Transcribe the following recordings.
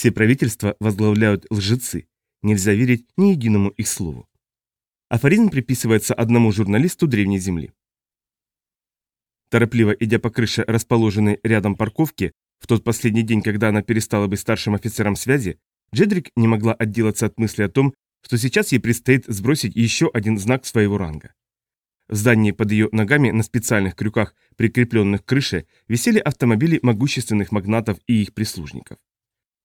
Все правительства возглавляют лжецы. Нельзя верить ни единому их слову. Афоризм приписывается одному журналисту Древней Земли. Торопливо идя по крыше, расположенной рядом парковки, в тот последний день, когда она перестала быть старшим офицером связи, Джедрик не могла отделаться от мысли о том, что сейчас ей предстоит сбросить еще один знак своего ранга. В здании под ее ногами на специальных крюках, прикрепленных к крыше, висели автомобили могущественных магнатов и их прислужников.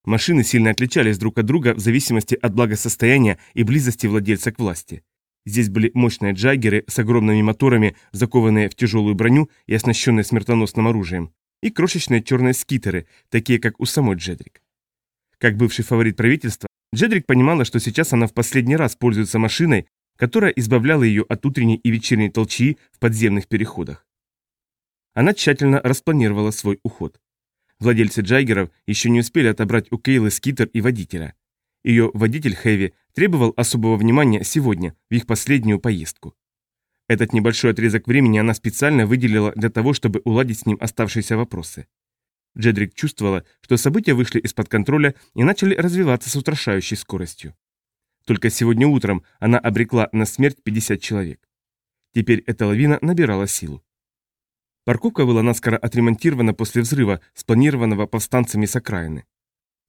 Машины сильно отличались друг от друга в зависимости от благосостояния и близости владельца к власти. Здесь были мощные джаггеры с огромными моторами, закованные в тяжелую броню и оснащенные смертоносным оружием, и крошечные черные скитеры, такие как у самой Джедрик. Как бывший фаворит правительства, Джедрик понимала, что сейчас она в последний раз пользуется машиной, которая избавляла ее от утренней и вечерней толчии в подземных переходах. Она тщательно распланировала свой уход. Владельцы Джайгеров еще не успели отобрать у Кейлы скитер и водителя. Ее водитель Хэви требовал особого внимания сегодня, в их последнюю поездку. Этот небольшой отрезок времени она специально выделила для того, чтобы уладить с ним оставшиеся вопросы. Джедрик чувствовала, что события вышли из-под контроля и начали развиваться с устрашающей скоростью. Только сегодня утром она обрекла на смерть 50 человек. Теперь эта лавина набирала силу. Парковка была наскоро отремонтирована после взрыва, спланированного повстанцами с окраины.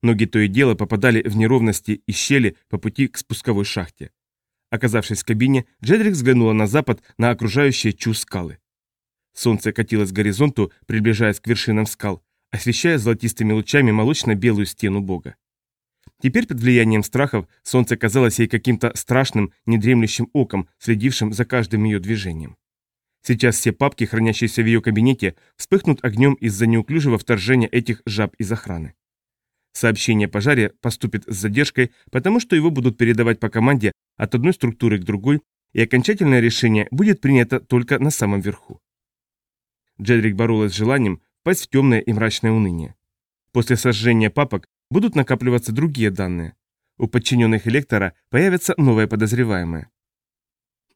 Ноги то и дело попадали в неровности и щели по пути к спусковой шахте. Оказавшись в кабине, Джедрик взглянула на запад, на окружающие чу скалы. Солнце катилось к горизонту, приближаясь к вершинам скал, освещая золотистыми лучами молочно-белую стену бога. Теперь под влиянием страхов солнце казалось ей каким-то страшным, недремлющим оком, следившим за каждым ее движением. Сейчас все папки, хранящиеся в ее кабинете, вспыхнут огнем из-за неуклюжего вторжения этих жаб из охраны. Сообщение о пожаре поступит с задержкой, потому что его будут передавать по команде от одной структуры к другой, и окончательное решение будет принято только на самом верху. Джедрик боролась с желанием впасть в темное и мрачное уныние. После сожжения папок будут накапливаться другие данные. У подчиненных электора появятся новые подозреваемые.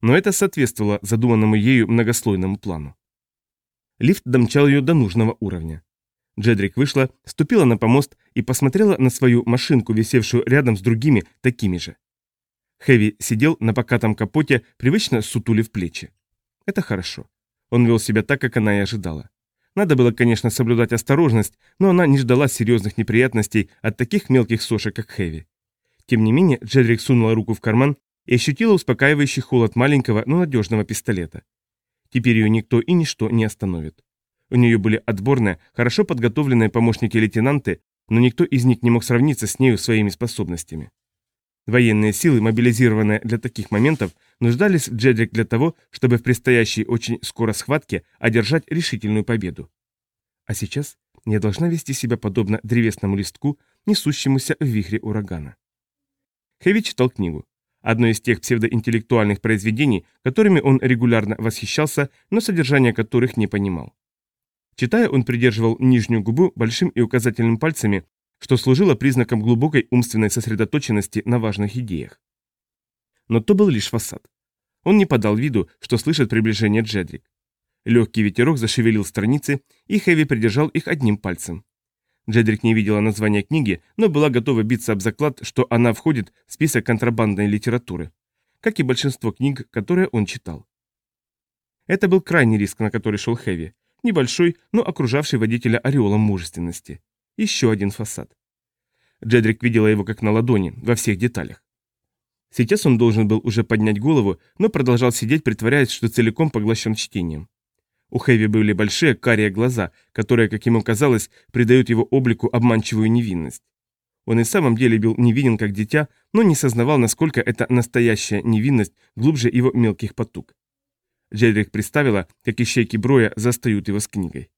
Но это соответствовало задуманному ею многослойному плану. Лифт домчал ее до нужного уровня. Джедрик вышла, ступила на помост и посмотрела на свою машинку, висевшую рядом с другими такими же. Хэви сидел на покатом капоте, привычно сутулив плечи. Это хорошо. Он вел себя так, как она и ожидала. Надо было, конечно, соблюдать осторожность, но она не ждала серьезных неприятностей от таких мелких сошек, как Хэви. Тем не менее, Джедрик сунула руку в карман и ощутила успокаивающий холод маленького, но надежного пистолета. Теперь ее никто и ничто не остановит. У нее были отборные, хорошо подготовленные помощники-лейтенанты, но никто из них не мог сравниться с нею своими способностями. Военные силы, мобилизированные для таких моментов, нуждались в Джедрик для того, чтобы в предстоящей очень скоро схватке одержать решительную победу. А сейчас я должна вести себя подобно древесному листку, несущемуся в вихре урагана. Хэви читал книгу. Одно из тех псевдоинтеллектуальных произведений, которыми он регулярно восхищался, но содержание которых не понимал. Читая, он придерживал нижнюю губу большим и указательным пальцами, что служило признаком глубокой умственной сосредоточенности на важных идеях. Но то был лишь фасад. Он не подал виду, что слышит приближение Джедрик. Легкий ветерок зашевелил страницы, и Хэви придержал их одним пальцем. Джедрик не видела названия книги, но была готова биться об заклад, что она входит в список контрабандной литературы, как и большинство книг, которые он читал. Это был крайний риск, на который шел Хэви, небольшой, но окружавший водителя ореолом мужественности. Еще один фасад. Джедрик видела его как на ладони, во всех деталях. Сейчас он должен был уже поднять голову, но продолжал сидеть, притворяясь, что целиком поглощен чтением. У Хэви были большие карие глаза, которые, как ему казалось, придают его облику обманчивую невинность. Он и в самом деле был невинен как дитя, но не сознавал, насколько эта настоящая невинность глубже его мелких потуг. Джедрик представила, как ищейки Броя застают его с книгой.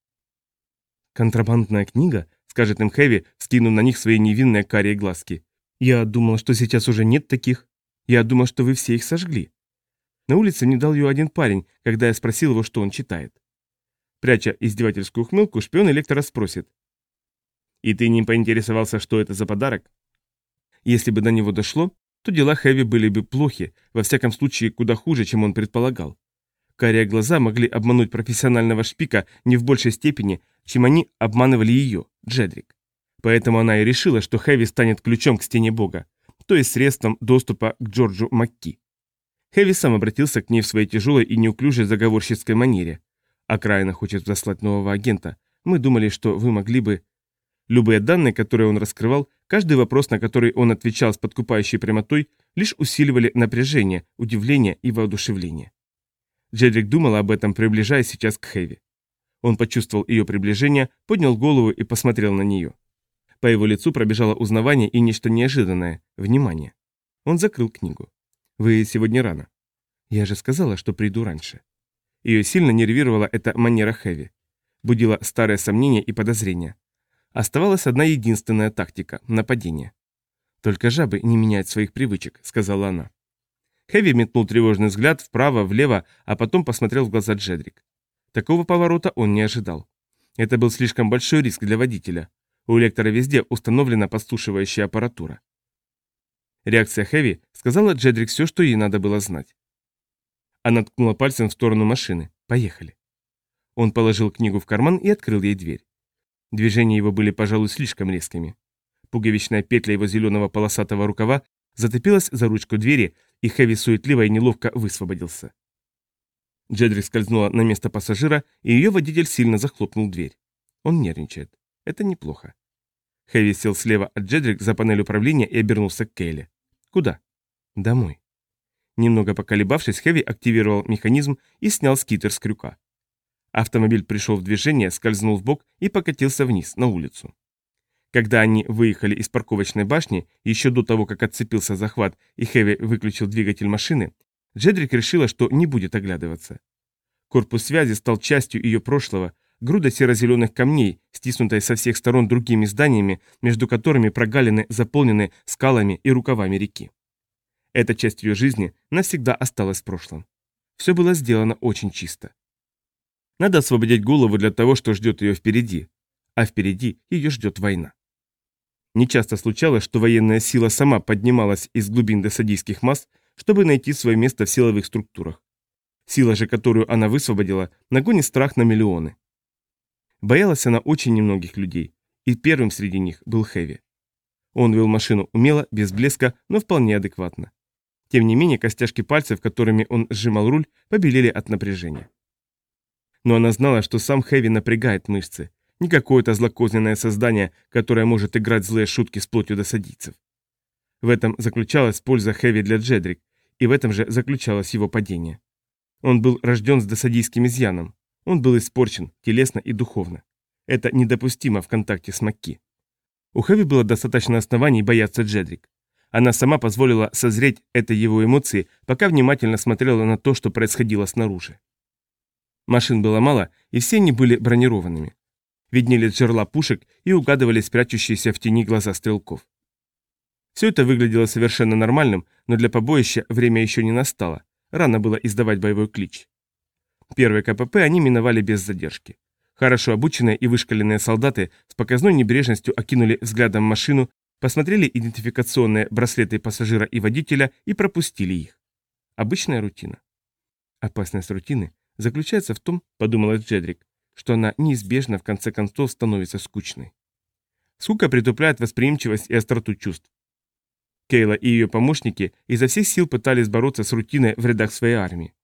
«Контрабандная книга?» — скажет им Хэви, скинув на них свои невинные карие глазки. «Я думал, что сейчас уже нет таких. Я думал, что вы все их сожгли». На улице мне дал ее один парень, когда я спросил его, что он читает. Пряча издевательскую ухмылку, шпион электора спросит. «И ты не поинтересовался, что это за подарок?» Если бы до него дошло, то дела Хэви были бы плохи, во всяком случае куда хуже, чем он предполагал. Карие глаза могли обмануть профессионального шпика не в большей степени, чем они обманывали ее, Джедрик. Поэтому она и решила, что Хэви станет ключом к стене Бога, то есть средством доступа к Джорджу Макки. Хэви сам обратился к ней в своей тяжелой и неуклюжей заговорщицкой манере. «Окраина хочет заслать нового агента. Мы думали, что вы могли бы...» Любые данные, которые он раскрывал, каждый вопрос, на который он отвечал с подкупающей прямотой, лишь усиливали напряжение, удивление и воодушевление. Джедрик думал об этом, приближаясь сейчас к Хэви. Он почувствовал ее приближение, поднял голову и посмотрел на нее. По его лицу пробежало узнавание и нечто неожиданное – внимание. Он закрыл книгу. «Вы сегодня рано». «Я же сказала, что приду раньше». Ее сильно нервировала эта манера Хэви. Будила старые сомнения и подозрения. Оставалась одна единственная тактика – нападение. «Только жабы не меняют своих привычек», – сказала она. Хэви метнул тревожный взгляд вправо, влево, а потом посмотрел в глаза Джедрик. Такого поворота он не ожидал. Это был слишком большой риск для водителя. У лектора везде установлена подслушивающая аппаратура. Реакция Хэви сказала Джедрик все, что ей надо было знать. Она ткнула пальцем в сторону машины. «Поехали». Он положил книгу в карман и открыл ей дверь. Движения его были, пожалуй, слишком резкими. Пуговичная петля его зеленого полосатого рукава зацепилась за ручку двери, и Хэви суетливо и неловко высвободился. Джедрик скользнула на место пассажира, и ее водитель сильно захлопнул дверь. Он нервничает. Это неплохо. Хэви сел слева от Джедрик за панель управления и обернулся к Кейле. «Куда?» «Домой». Немного поколебавшись, Хэви активировал механизм и снял скитер с крюка. Автомобиль пришел в движение, скользнул в бок и покатился вниз, на улицу. Когда они выехали из парковочной башни, еще до того, как отцепился захват и Хэви выключил двигатель машины, Джедрик решила, что не будет оглядываться. Корпус связи стал частью ее прошлого, груда серо-зеленых камней, стиснутая со всех сторон другими зданиями, между которыми прогалины заполнены скалами и рукавами реки. Эта часть ее жизни навсегда осталась в прошлом. Все было сделано очень чисто. Надо освободить голову для того, что ждет ее впереди, а впереди ее ждет война. Нечасто случалось, что военная сила сама поднималась из глубин досадийских масс, чтобы найти свое место в силовых структурах. Сила же, которую она высвободила, нагонит страх на миллионы. Боялась она очень немногих людей, и первым среди них был Хэви. Он вел машину умело, без блеска, но вполне адекватно. Тем не менее, костяшки пальцев, которыми он сжимал руль, побелели от напряжения. Но она знала, что сам Хэви напрягает мышцы, не какое-то злокозненное создание, которое может играть злые шутки с плотью досадийцев. В этом заключалась польза Хэви для Джедрик, и в этом же заключалось его падение. Он был рожден с досадийским изъяном. Он был испорчен, телесно и духовно. Это недопустимо в контакте с Макки. У Хэви было достаточно оснований бояться Джедрик. Она сама позволила созреть этой его эмоции, пока внимательно смотрела на то, что происходило снаружи. Машин было мало, и все они были бронированными виднелись жерла пушек и угадывались прячущиеся в тени глаза стрелков. Все это выглядело совершенно нормальным, но для побоища время еще не настало, рано было издавать боевой клич. Первые КПП они миновали без задержки. Хорошо обученные и вышкаленные солдаты с показной небрежностью окинули взглядом машину, посмотрели идентификационные браслеты пассажира и водителя и пропустили их. Обычная рутина. Опасность рутины заключается в том, подумала Джедрик, что она неизбежно в конце концов становится скучной. Скука притупляет восприимчивость и остроту чувств. Кейла и ее помощники изо всех сил пытались бороться с рутиной в рядах своей армии.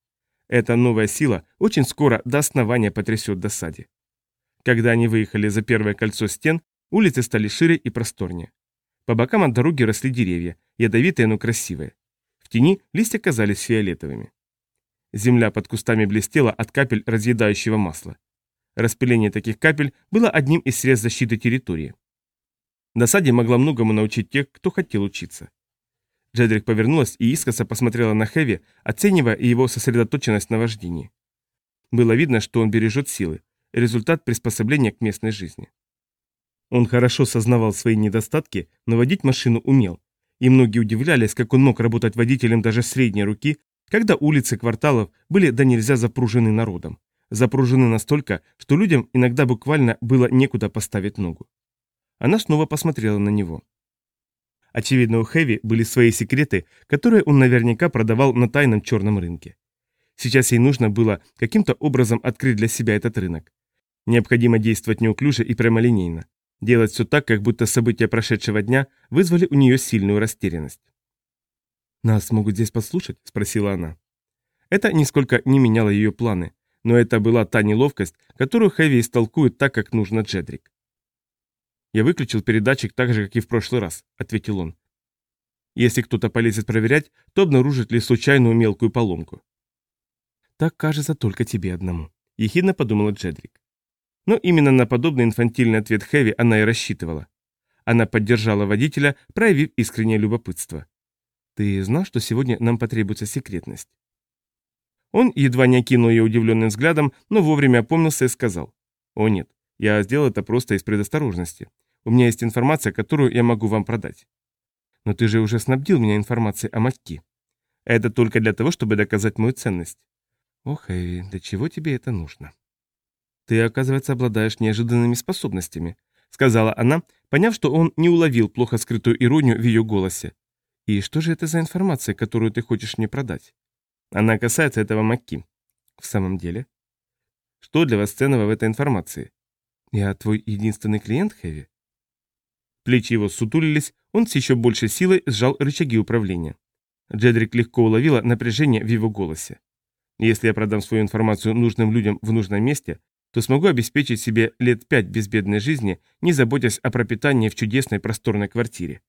Эта новая сила очень скоро до основания потрясет досаде. Когда они выехали за первое кольцо стен, улицы стали шире и просторнее. По бокам от дороги росли деревья, ядовитые, но красивые. В тени листья казались фиолетовыми. Земля под кустами блестела от капель разъедающего масла. Распыление таких капель было одним из средств защиты территории. Досаде могла многому научить тех, кто хотел учиться. Джедрик повернулась и искоса посмотрела на Хэви, оценивая его сосредоточенность на вождении. Было видно, что он бережет силы, результат приспособления к местной жизни. Он хорошо сознавал свои недостатки, но водить машину умел, и многие удивлялись, как он мог работать водителем даже средней руки, когда улицы кварталов были до нельзя запружены народом запружены настолько, что людям иногда буквально было некуда поставить ногу. Она снова посмотрела на него. Очевидно, у Хэви были свои секреты, которые он наверняка продавал на тайном черном рынке. Сейчас ей нужно было каким-то образом открыть для себя этот рынок. Необходимо действовать неуклюже и прямолинейно. Делать все так, как будто события прошедшего дня вызвали у нее сильную растерянность. «Нас могут здесь подслушать?» – спросила она. Это нисколько не меняло ее планы, но это была та неловкость, которую Хэви истолкует так, как нужно Джедрик. «Я выключил передатчик так же, как и в прошлый раз», — ответил он. «Если кто-то полезет проверять, то обнаружит ли случайную мелкую поломку». «Так кажется только тебе одному», — ехидно подумала Джедрик. Но именно на подобный инфантильный ответ Хэви она и рассчитывала. Она поддержала водителя, проявив искреннее любопытство. «Ты знал, что сегодня нам потребуется секретность?» Он едва не окинул ее удивленным взглядом, но вовремя опомнился и сказал. «О нет, я сделал это просто из предосторожности. У меня есть информация, которую я могу вам продать». «Но ты же уже снабдил меня информацией о Макки. Это только для того, чтобы доказать мою ценность». «Ох, Эви, для чего тебе это нужно?» «Ты, оказывается, обладаешь неожиданными способностями», — сказала она, поняв, что он не уловил плохо скрытую иронию в ее голосе. «И что же это за информация, которую ты хочешь мне продать?» Она касается этого Макки. В самом деле? Что для вас ценного в этой информации? Я твой единственный клиент, Хэви? Плечи его сутулились, он с еще большей силой сжал рычаги управления. Джедрик легко уловила напряжение в его голосе. Если я продам свою информацию нужным людям в нужном месте, то смогу обеспечить себе лет пять безбедной жизни, не заботясь о пропитании в чудесной просторной квартире.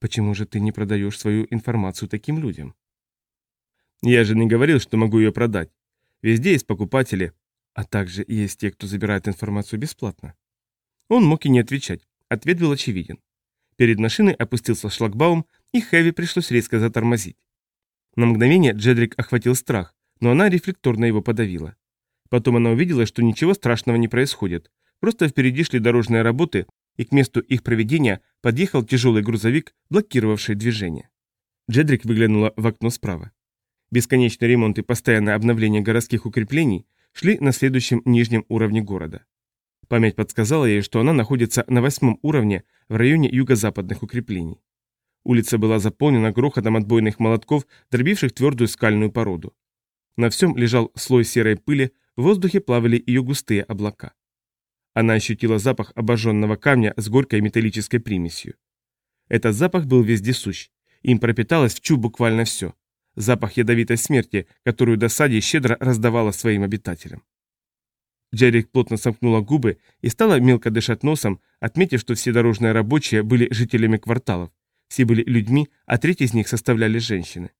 Почему же ты не продаешь свою информацию таким людям? Я же не говорил, что могу ее продать. Везде есть покупатели, а также есть те, кто забирает информацию бесплатно. Он мог и не отвечать. Ответ был очевиден. Перед машиной опустился шлагбаум, и Хэви пришлось резко затормозить. На мгновение Джедрик охватил страх, но она рефлекторно его подавила. Потом она увидела, что ничего страшного не происходит. Просто впереди шли дорожные работы, и к месту их проведения подъехал тяжелый грузовик, блокировавший движение. Джедрик выглянула в окно справа. Бесконечный ремонт и постоянное обновление городских укреплений шли на следующем нижнем уровне города. Память подсказала ей, что она находится на восьмом уровне в районе юго-западных укреплений. Улица была заполнена грохотом отбойных молотков, дробивших твердую скальную породу. На всем лежал слой серой пыли, в воздухе плавали ее густые облака. Она ощутила запах обожженного камня с горькой металлической примесью. Этот запах был вездесущ. Им пропиталось в чу буквально все запах ядовитой смерти, которую досаде щедро раздавала своим обитателям. Джерик плотно сомкнула губы и стала мелко дышать носом, отметив, что все дорожные рабочие были жителями кварталов, все были людьми, а треть из них составляли женщины.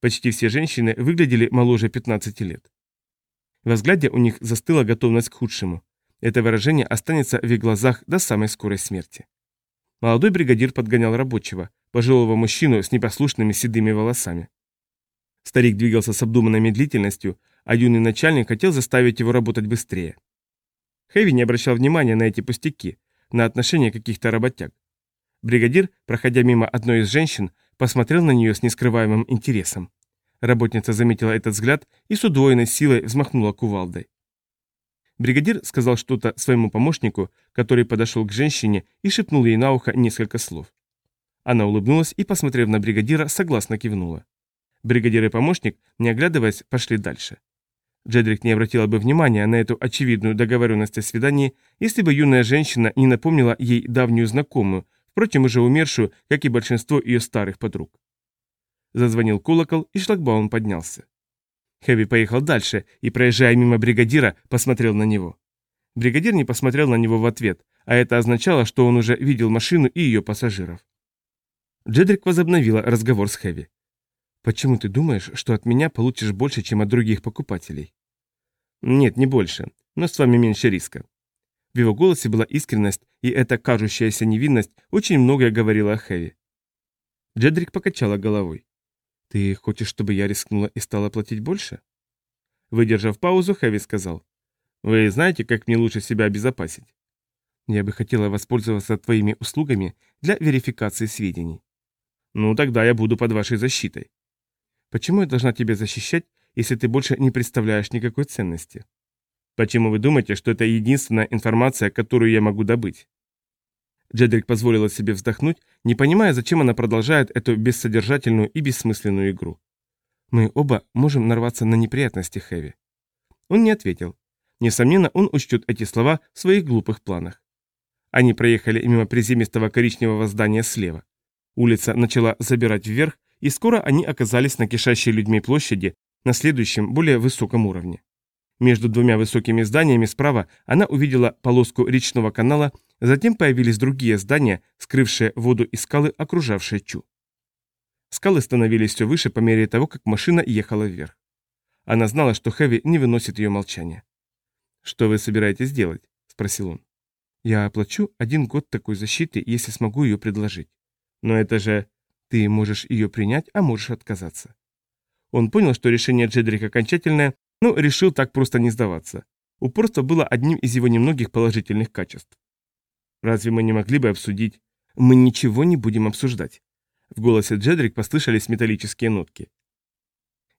Почти все женщины выглядели моложе 15 лет. В взгляде у них застыла готовность к худшему. Это выражение останется в их глазах до самой скорой смерти. Молодой бригадир подгонял рабочего, пожилого мужчину с непослушными седыми волосами. Старик двигался с обдуманной медлительностью, а юный начальник хотел заставить его работать быстрее. Хэви не обращал внимания на эти пустяки, на отношения каких-то работяг. Бригадир, проходя мимо одной из женщин, посмотрел на нее с нескрываемым интересом. Работница заметила этот взгляд и с удвоенной силой взмахнула кувалдой. Бригадир сказал что-то своему помощнику, который подошел к женщине и шепнул ей на ухо несколько слов. Она улыбнулась и, посмотрев на бригадира, согласно кивнула. Бригадир и помощник, не оглядываясь, пошли дальше. Джедрик не обратила бы внимания на эту очевидную договоренность о свидании, если бы юная женщина не напомнила ей давнюю знакомую, впрочем, уже умершую, как и большинство ее старых подруг. Зазвонил колокол, и шлагбаум поднялся. Хэви поехал дальше и, проезжая мимо бригадира, посмотрел на него. Бригадир не посмотрел на него в ответ, а это означало, что он уже видел машину и ее пассажиров. Джедрик возобновила разговор с Хэви. Почему ты думаешь, что от меня получишь больше, чем от других покупателей? Нет, не больше, но с вами меньше риска. В его голосе была искренность, и эта кажущаяся невинность очень многое говорила о Хэви. Джедрик покачала головой. «Ты хочешь, чтобы я рискнула и стала платить больше?» Выдержав паузу, Хэви сказал. «Вы знаете, как мне лучше себя обезопасить?» «Я бы хотела воспользоваться твоими услугами для верификации сведений». «Ну, тогда я буду под вашей защитой. Почему я должна тебя защищать, если ты больше не представляешь никакой ценности? Почему вы думаете, что это единственная информация, которую я могу добыть? Джедрик позволила себе вздохнуть, не понимая, зачем она продолжает эту бессодержательную и бессмысленную игру. Мы оба можем нарваться на неприятности, Хэви. Он не ответил. Несомненно, он учтет эти слова в своих глупых планах. Они проехали мимо приземистого коричневого здания слева. Улица начала забирать вверх, и скоро они оказались на кишащей людьми площади на следующем, более высоком уровне. Между двумя высокими зданиями справа она увидела полоску речного канала, затем появились другие здания, скрывшие воду и скалы, окружавшие Чу. Скалы становились все выше по мере того, как машина ехала вверх. Она знала, что Хэви не выносит ее молчания. «Что вы собираетесь делать?» – спросил он. «Я оплачу один год такой защиты, если смогу ее предложить. Но это же... Ты можешь ее принять, а можешь отказаться». Он понял, что решение Джедрика окончательное, но решил так просто не сдаваться. Упорство было одним из его немногих положительных качеств. «Разве мы не могли бы обсудить?» «Мы ничего не будем обсуждать». В голосе Джедрик послышались металлические нотки.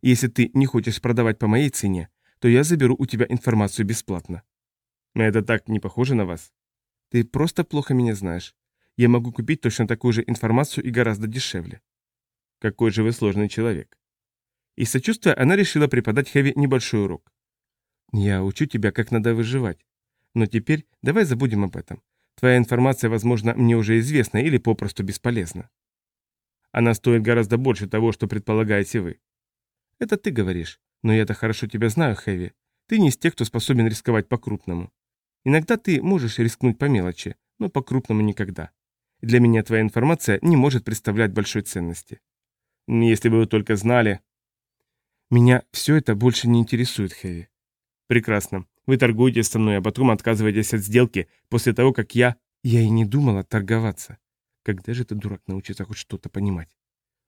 «Если ты не хочешь продавать по моей цене, то я заберу у тебя информацию бесплатно». «Это так не похоже на вас?» «Ты просто плохо меня знаешь. Я могу купить точно такую же информацию и гораздо дешевле». «Какой же вы сложный человек». Из сочувствия она решила преподать Хэви небольшой урок. «Я учу тебя, как надо выживать. Но теперь давай забудем об этом. Твоя информация, возможно, мне уже известна или попросту бесполезна. Она стоит гораздо больше того, что предполагаете вы. Это ты говоришь, но я-то хорошо тебя знаю, Хэви. Ты не из тех, кто способен рисковать по-крупному. Иногда ты можешь рискнуть по мелочи, но по-крупному никогда. Для меня твоя информация не может представлять большой ценности. Если бы вы только знали... Меня все это больше не интересует, Хэви. Прекрасно. Вы торгуете со мной, а потом отказываетесь от сделки после того, как я... Я и не думала торговаться. Когда же ты, дурак, научится хоть что-то понимать?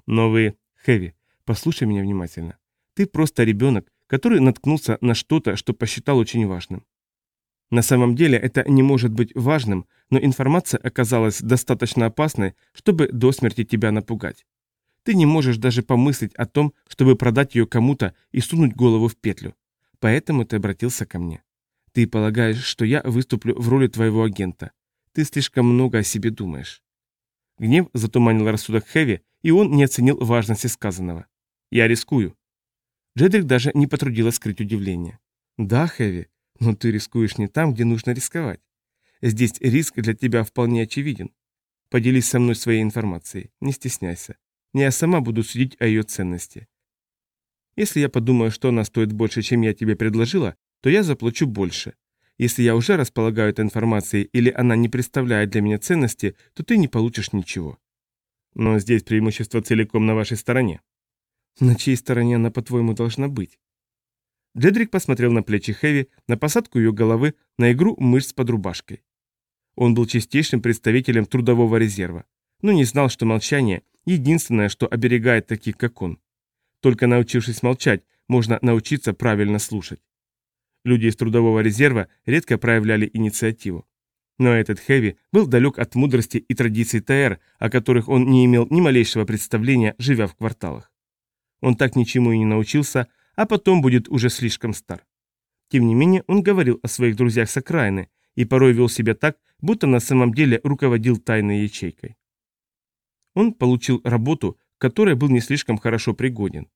Но вы... Хэви, послушай меня внимательно. Ты просто ребенок, который наткнулся на что-то, что посчитал очень важным. На самом деле это не может быть важным, но информация оказалась достаточно опасной, чтобы до смерти тебя напугать. Ты не можешь даже помыслить о том, чтобы продать ее кому-то и сунуть голову в петлю. Поэтому ты обратился ко мне. Ты полагаешь, что я выступлю в роли твоего агента. Ты слишком много о себе думаешь. Гнев затуманил рассудок Хэви, и он не оценил важности сказанного. Я рискую. Джедрик даже не потрудилась скрыть удивление. Да, Хэви, но ты рискуешь не там, где нужно рисковать. Здесь риск для тебя вполне очевиден. Поделись со мной своей информацией, не стесняйся не я сама буду судить о ее ценности. Если я подумаю, что она стоит больше, чем я тебе предложила, то я заплачу больше. Если я уже располагаю этой информацией или она не представляет для меня ценности, то ты не получишь ничего. Но здесь преимущество целиком на вашей стороне. На чьей стороне она, по-твоему, должна быть? Джедрик посмотрел на плечи Хэви, на посадку ее головы, на игру мышц под рубашкой. Он был чистейшим представителем трудового резерва, но не знал, что молчание единственное, что оберегает таких, как он. Только научившись молчать, можно научиться правильно слушать. Люди из трудового резерва редко проявляли инициативу. Но этот Хэви был далек от мудрости и традиций ТР, о которых он не имел ни малейшего представления, живя в кварталах. Он так ничему и не научился, а потом будет уже слишком стар. Тем не менее, он говорил о своих друзьях с окраины и порой вел себя так, будто на самом деле руководил тайной ячейкой. Он получил работу, к которой был не слишком хорошо пригоден.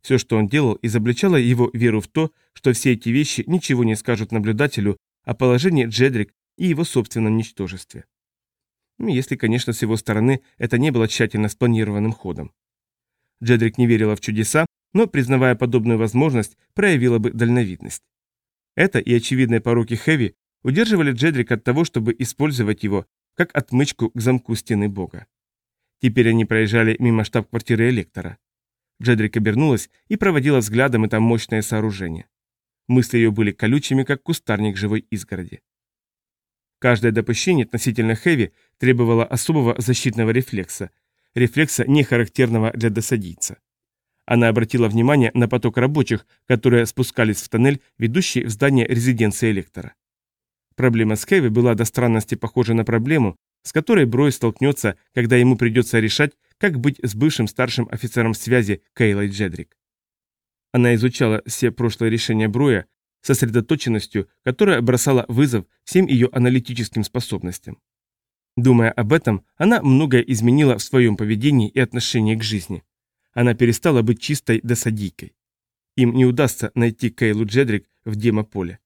Все, что он делал, изобличало его веру в то, что все эти вещи ничего не скажут наблюдателю о положении Джедрик и его собственном ничтожестве. Ну, если, конечно, с его стороны это не было тщательно спланированным ходом. Джедрик не верила в чудеса, но, признавая подобную возможность, проявила бы дальновидность. Это и очевидные пороки Хэви удерживали Джедрик от того, чтобы использовать его как отмычку к замку стены бога. Теперь они проезжали мимо штаб-квартиры электора. Джедрик обернулась и проводила взглядом это мощное сооружение. Мысли ее были колючими, как кустарник живой изгороди. Каждое допущение относительно Хэви требовало особого защитного рефлекса, рефлекса, не характерного для досадийца. Она обратила внимание на поток рабочих, которые спускались в тоннель, ведущий в здание резиденции электора. Проблема с Хэви была до странности похожа на проблему, с которой Брой столкнется, когда ему придется решать, как быть с бывшим старшим офицером связи Кейлой Джедрик. Она изучала все прошлые решения Броя сосредоточенностью, которая бросала вызов всем ее аналитическим способностям. Думая об этом, она многое изменила в своем поведении и отношении к жизни. Она перестала быть чистой досадийкой. Им не удастся найти Кейлу Джедрик в демополе.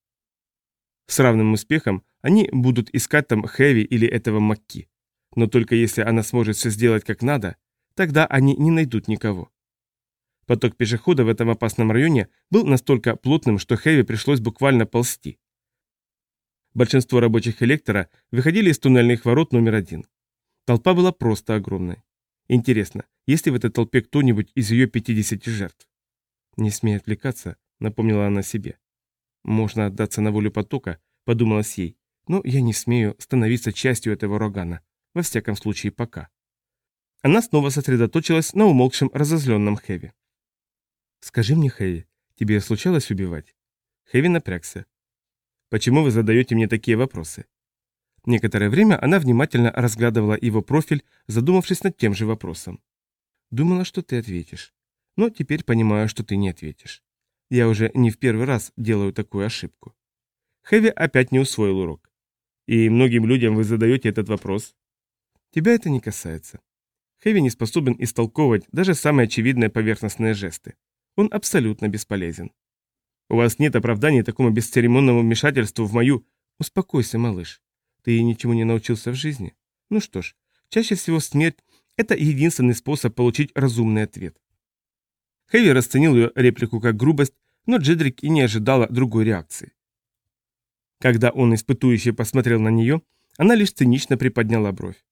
С равным успехом они будут искать там Хэви или этого Макки. Но только если она сможет все сделать как надо, тогда они не найдут никого. Поток пешеходов в этом опасном районе был настолько плотным, что Хэви пришлось буквально ползти. Большинство рабочих электора выходили из туннельных ворот номер один. Толпа была просто огромной. Интересно, есть ли в этой толпе кто-нибудь из ее 50 жертв? Не смей отвлекаться, напомнила она себе. Можно отдаться на волю потока, подумалось ей, но я не смею становиться частью этого урагана, во всяком случае пока. Она снова сосредоточилась на умолкшем разозленном Хэви. «Скажи мне, Хэви, тебе случалось убивать?» Хэви напрягся. «Почему вы задаете мне такие вопросы?» Некоторое время она внимательно разглядывала его профиль, задумавшись над тем же вопросом. «Думала, что ты ответишь. Но теперь понимаю, что ты не ответишь. Я уже не в первый раз делаю такую ошибку». Хэви опять не усвоил урок. «И многим людям вы задаете этот вопрос?» «Тебя это не касается. Хэви не способен истолковывать даже самые очевидные поверхностные жесты. Он абсолютно бесполезен. У вас нет оправданий такому бесцеремонному вмешательству в мою... Успокойся, малыш. Ты ничему не научился в жизни? Ну что ж, чаще всего смерть – это единственный способ получить разумный ответ. Хэви расценил ее реплику как грубость, но Джедрик и не ожидала другой реакции. Когда он испытующе посмотрел на нее, она лишь цинично приподняла бровь.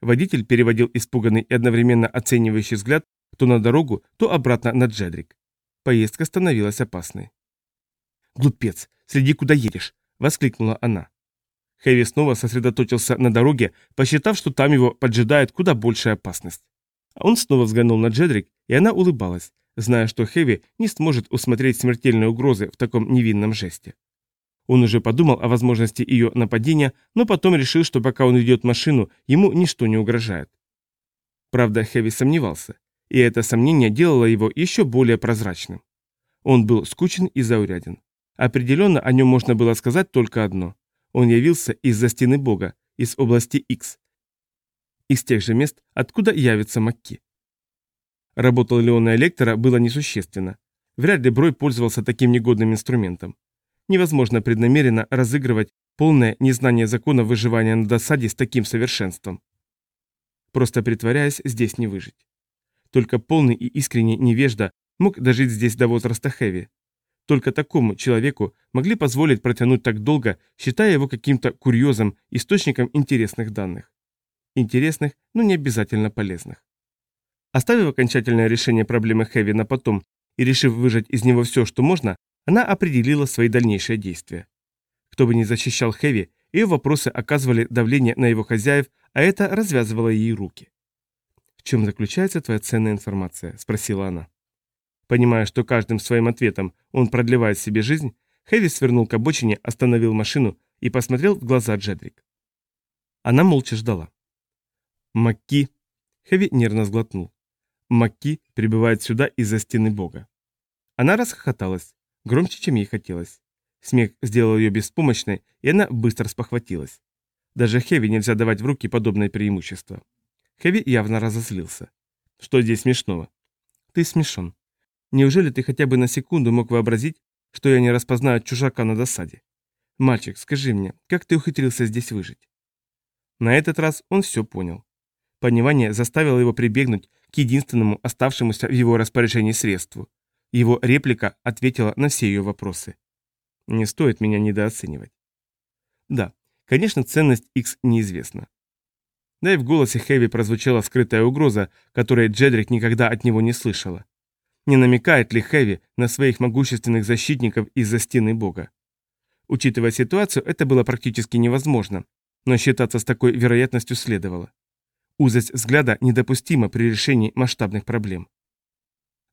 Водитель переводил испуганный и одновременно оценивающий взгляд то на дорогу, то обратно на Джедрик. Поездка становилась опасной. «Глупец, следи, куда едешь!» – воскликнула она. Хэви снова сосредоточился на дороге, посчитав, что там его поджидает куда большая опасность. Он снова взглянул на Джедрик, и она улыбалась, зная, что Хэви не сможет усмотреть смертельные угрозы в таком невинном жесте. Он уже подумал о возможности ее нападения, но потом решил, что пока он ведет машину, ему ничто не угрожает. Правда, Хэви сомневался, и это сомнение делало его еще более прозрачным. Он был скучен и зауряден. Определенно о нем можно было сказать только одно. Он явился из-за стены Бога, из области X. Из тех же мест, откуда явится Макки. Работал ли он на электора, было несущественно. Вряд ли Брой пользовался таким негодным инструментом. Невозможно преднамеренно разыгрывать полное незнание закона выживания на досаде с таким совершенством. Просто притворяясь, здесь не выжить. Только полный и искренний невежда мог дожить здесь до возраста Хэви. Только такому человеку могли позволить протянуть так долго, считая его каким-то курьезом, источником интересных данных. Интересных, но не обязательно полезных. Оставив окончательное решение проблемы Хэви на потом и решив выжать из него все, что можно, она определила свои дальнейшие действия. Кто бы ни защищал Хэви, ее вопросы оказывали давление на его хозяев, а это развязывало ей руки. «В чем заключается твоя ценная информация?» – спросила она. Понимая, что каждым своим ответом он продлевает себе жизнь, Хэви свернул к обочине, остановил машину и посмотрел в глаза Джедрик. Она молча ждала. «Макки!» Хэви нервно сглотнул. «Макки прибывает сюда из-за стены Бога». Она расхохоталась. Громче, чем ей хотелось. Смех сделал ее беспомощной, и она быстро спохватилась. Даже Хэви нельзя давать в руки подобное преимущество. Хэви явно разозлился. Что здесь смешного? Ты смешон. Неужели ты хотя бы на секунду мог вообразить, что я не распознаю чужака на досаде? Мальчик, скажи мне, как ты ухитрился здесь выжить? На этот раз он все понял. Понимание заставило его прибегнуть к единственному оставшемуся в его распоряжении средству его реплика ответила на все ее вопросы. Не стоит меня недооценивать. Да, конечно, ценность X неизвестна. Да и в голосе Хэви прозвучала скрытая угроза, которой Джедрик никогда от него не слышала. Не намекает ли Хэви на своих могущественных защитников из-за стены Бога? Учитывая ситуацию, это было практически невозможно, но считаться с такой вероятностью следовало. Узость взгляда недопустима при решении масштабных проблем.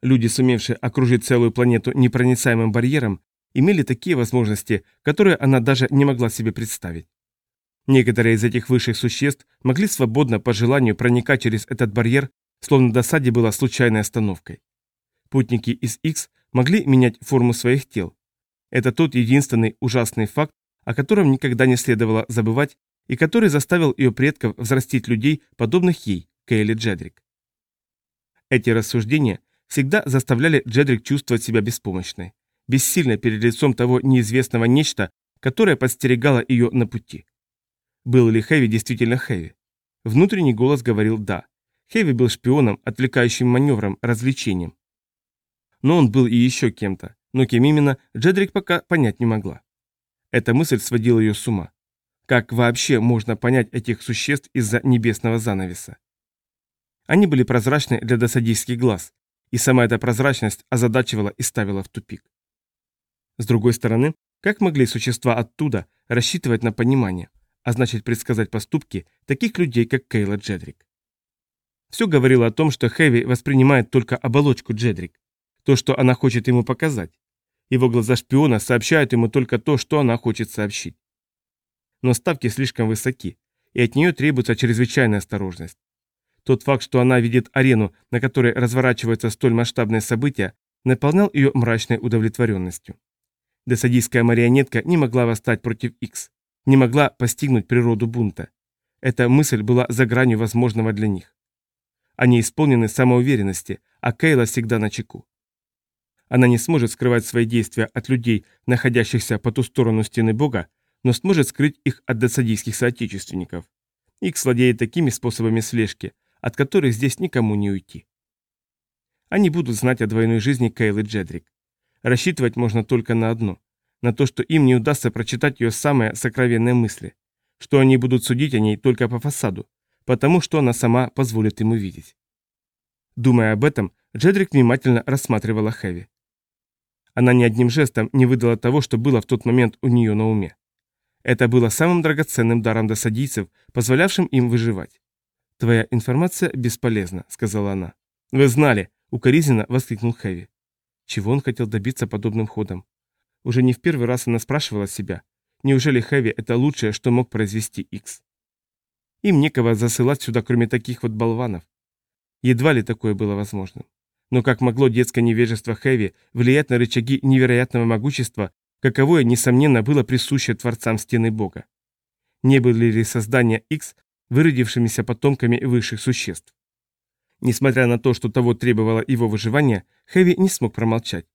Люди, сумевшие окружить целую планету непроницаемым барьером, имели такие возможности, которые она даже не могла себе представить. Некоторые из этих высших существ могли свободно по желанию проникать через этот барьер, словно досаде была случайной остановкой. Путники из X могли менять форму своих тел. Это тот единственный ужасный факт, о котором никогда не следовало забывать и который заставил ее предков взрастить людей, подобных ей, Кейли Джедрик. Эти рассуждения всегда заставляли Джедрик чувствовать себя беспомощной, бессильной перед лицом того неизвестного нечто, которая подстерегала ее на пути. Был ли Хэви действительно Хэви? Внутренний голос говорил «да». Хэви был шпионом, отвлекающим маневром, развлечением. Но он был и еще кем-то, но кем именно, Джедрик пока понять не могла. Эта мысль сводила ее с ума. Как вообще можно понять этих существ из-за небесного занавеса? Они были прозрачны для досадийских глаз, и сама эта прозрачность озадачивала и ставила в тупик. С другой стороны, как могли существа оттуда рассчитывать на понимание, а значит предсказать поступки таких людей, как Кейла Джедрик? Все говорило о том, что Хэви воспринимает только оболочку Джедрик, то, что она хочет ему показать. Его глаза шпиона сообщают ему только то, что она хочет сообщить. Но ставки слишком высоки, и от нее требуется чрезвычайная осторожность. Тот факт, что она видит арену, на которой разворачиваются столь масштабные события, наполнял ее мрачной удовлетворенностью. Десадийская марионетка не могла восстать против X, не могла постигнуть природу бунта. Эта мысль была за гранью возможного для них. Они исполнены самоуверенности, а Кейла всегда на чеку. Она не сможет скрывать свои действия от людей, находящихся по ту сторону стены Бога, но сможет скрыть их от досадийских соотечественников. Икс владеет такими способами слежки, от которых здесь никому не уйти. Они будут знать о двойной жизни Кейлы Джедрик. Рассчитывать можно только на одно – на то, что им не удастся прочитать ее самые сокровенные мысли, что они будут судить о ней только по фасаду, потому что она сама позволит им увидеть. Думая об этом, Джедрик внимательно рассматривала Хэви. Она ни одним жестом не выдала того, что было в тот момент у нее на уме. Это было самым драгоценным даром досадийцев, позволявшим им выживать. «Твоя информация бесполезна», — сказала она. «Вы знали!» — укоризненно воскликнул Хэви. Чего он хотел добиться подобным ходом? Уже не в первый раз она спрашивала себя, неужели Хэви это лучшее, что мог произвести Икс? Им некого засылать сюда, кроме таких вот болванов. Едва ли такое было возможным. Но как могло детское невежество Хэви влиять на рычаги невероятного могущества, каковое, несомненно, было присуще творцам стены Бога? Не были ли создания X выродившимися потомками высших существ. Несмотря на то, что того требовало его выживание, Хэви не смог промолчать.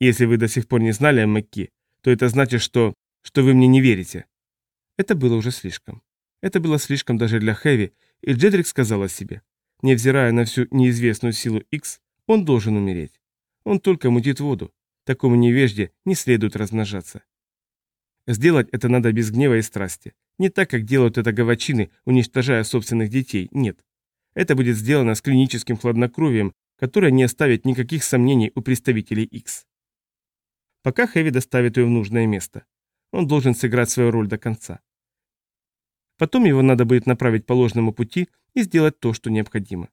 «Если вы до сих пор не знали о Макки, то это значит, что... что вы мне не верите». Это было уже слишком. Это было слишком даже для Хэви, и Джедрик сказала себе, невзирая на всю неизвестную силу X, он должен умереть. Он только мутит воду. Такому невежде не следует размножаться. Сделать это надо без гнева и страсти. Не так, как делают это гавачины, уничтожая собственных детей, нет. Это будет сделано с клиническим хладнокровием, которое не оставит никаких сомнений у представителей X. Пока Хэви доставит ее в нужное место. Он должен сыграть свою роль до конца. Потом его надо будет направить по ложному пути и сделать то, что необходимо.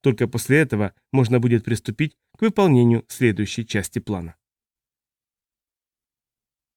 Только после этого можно будет приступить к выполнению следующей части плана.